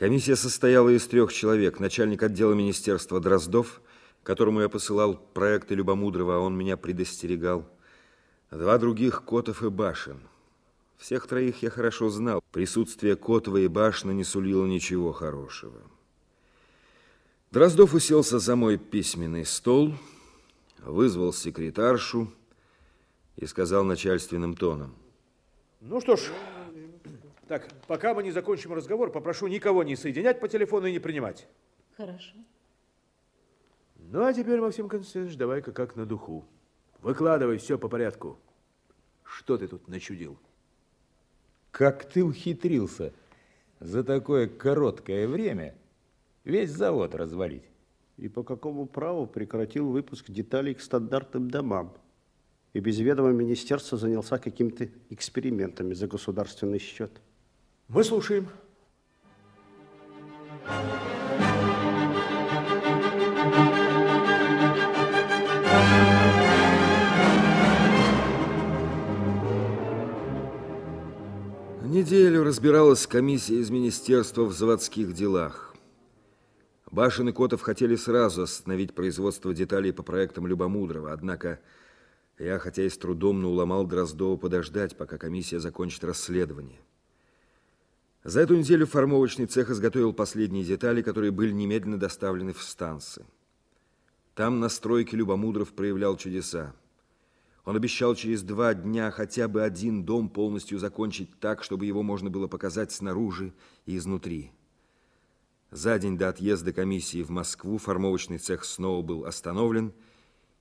Комиссия состояла из трех человек. Начальник отдела министерства Дроздов, которому я посылал проекты Любомудрова, а он меня предостерегал. Два других Котов и Башин. Всех троих я хорошо знал. Присутствие Котова и Башина не сулило ничего хорошего. Дроздов уселся за мой письменный стол, вызвал секретаршу и сказал начальственным тоном. Ну что ж, так, пока мы не закончим разговор, попрошу никого не соединять по телефону и не принимать. Хорошо. Ну, а теперь, Максим Константинович, давай-ка как на духу. Выкладывай все по порядку. Что ты тут начудил? Как ты ухитрился за такое короткое время весь завод развалить? И по какому праву прекратил выпуск деталей к стандартным домам? И без ведома министерства занялся какими-то экспериментами за государственный счет. Мы слушаем. Неделю разбиралась комиссия из министерства в заводских делах. Башин и Котов хотели сразу остановить производство деталей по проектам Любомудрова, однако я, хотя и с трудом, но уломал Дроздова подождать, пока комиссия закончит расследование. За эту неделю формовочный цех изготовил последние детали, которые были немедленно доставлены в станции. Там на стройке Любомудров проявлял чудеса. Он обещал через два дня хотя бы один дом полностью закончить так, чтобы его можно было показать снаружи и изнутри. За день до отъезда комиссии в Москву формовочный цех снова был остановлен,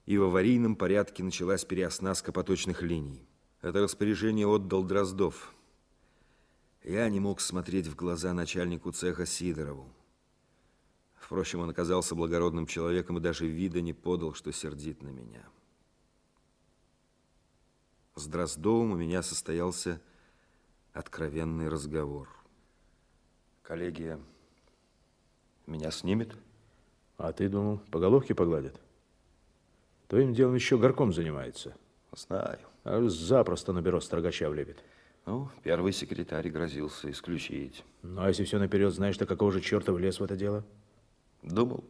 и в аварийном порядке началась переоснастка поточных линий. Это распоряжение отдал Дроздов. Я не мог смотреть в глаза начальнику цеха Сидорову. Впрочем, он оказался благородным человеком и даже вида не подал, что сердит на меня. С Дроздовым у меня состоялся откровенный разговор. Коллегия меня снимет? А ты думал, по головке погладят? Твоим делом еще горком занимается. Знаю. А запросто на бюро строгача влепит. Ну, первый секретарь грозился исключить. Ну, а если все наперед знаешь, то какого же черта влез в это дело? Думал,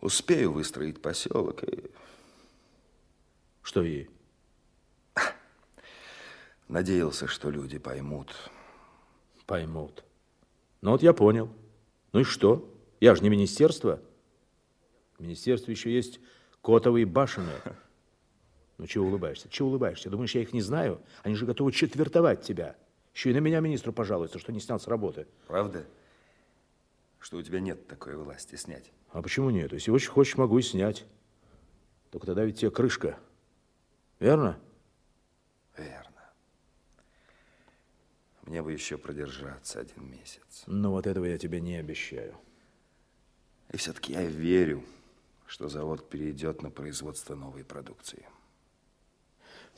успею выстроить поселок и... Что ей? Надеялся, что люди поймут. Поймут. Ну вот я понял. Ну и что? Я же не министерство. В министерстве еще есть Котовые башены. Ну, чего улыбаешься? Чего улыбаешься? Думаешь, я их не знаю? Они же готовы четвертовать тебя. Еще и на меня министру пожалуется, что не снял с работы. Правда? Что у тебя нет такой власти снять? А почему нет? Если очень хочешь, могу и снять. Только тогда ведь тебе крышка. Верно? Верно. Мне бы еще продержаться один месяц. Ну, вот этого я тебе не обещаю. И все-таки я верю, что завод перейдет на производство новой продукции.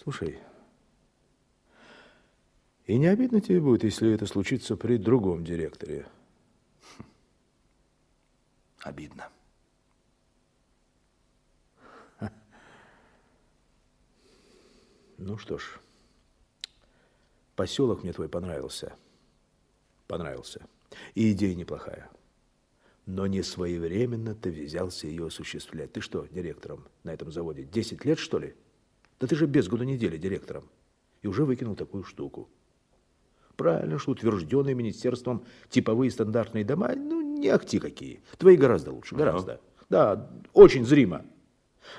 Слушай, и не обидно тебе будет, если это случится при другом директоре? Обидно. Ну что ж, поселок мне твой понравился. Понравился. И идея неплохая. Но не своевременно ты взялся ее осуществлять. Ты что, директором на этом заводе? Десять лет, что ли? Да ты же без года недели директором. И уже выкинул такую штуку. Правильно, что утвержденные министерством типовые стандартные дома, ну, не ахти какие. Твои гораздо лучше, гораздо. Ага. Да, очень зримо.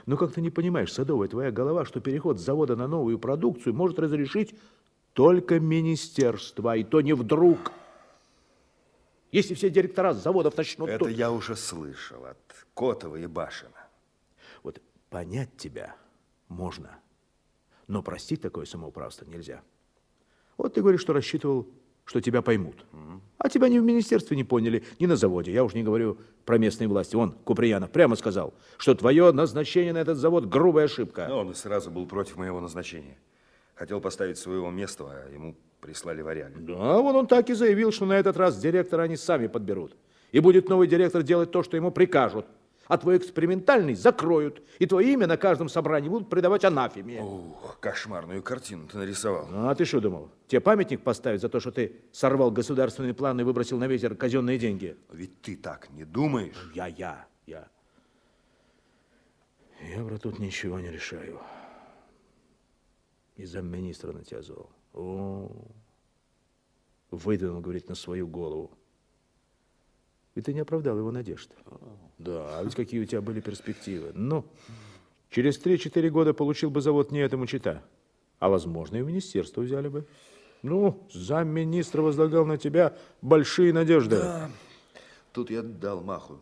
Но как ты не понимаешь, садовая твоя голова, что переход с завода на новую продукцию может разрешить только министерство, и то не вдруг. Если все директора заводов начнут... Это я уже слышал от Котова и Башина. Вот понять тебя можно, но простить такое самоуправство нельзя. Вот ты говоришь, что рассчитывал, что тебя поймут. А тебя ни в министерстве не поняли, ни на заводе. Я уж не говорю про местные власти. Он, Куприянов, прямо сказал, что твое назначение на этот завод – грубая ошибка. Но он и сразу был против моего назначения. Хотел поставить своего места, а ему прислали варяга. Да, вон он так и заявил, что на этот раз директора они сами подберут. И будет новый директор делать то, что ему прикажут. А твой экспериментальный закроют, и твое имя на каждом собрании будут придавать анафеме. Ух, кошмарную картину ты нарисовал. Ну, а ты что думал? Тебе памятник поставить за то, что ты сорвал государственный план и выбросил на ветер казенные деньги? Ведь ты так не думаешь. Я, я, я. Я, брат, тут ничего не решаю. И замминистра на тебя зол. О, выдвинул, говорит, на свою голову. И ты не оправдал его надежд. Да, а ведь какие у тебя были перспективы. Ну, через 3-4 года получил бы завод не этому чита. А, возможно, и в министерство взяли бы. Ну, замминистра возлагал на тебя большие надежды. Тут я дал маху.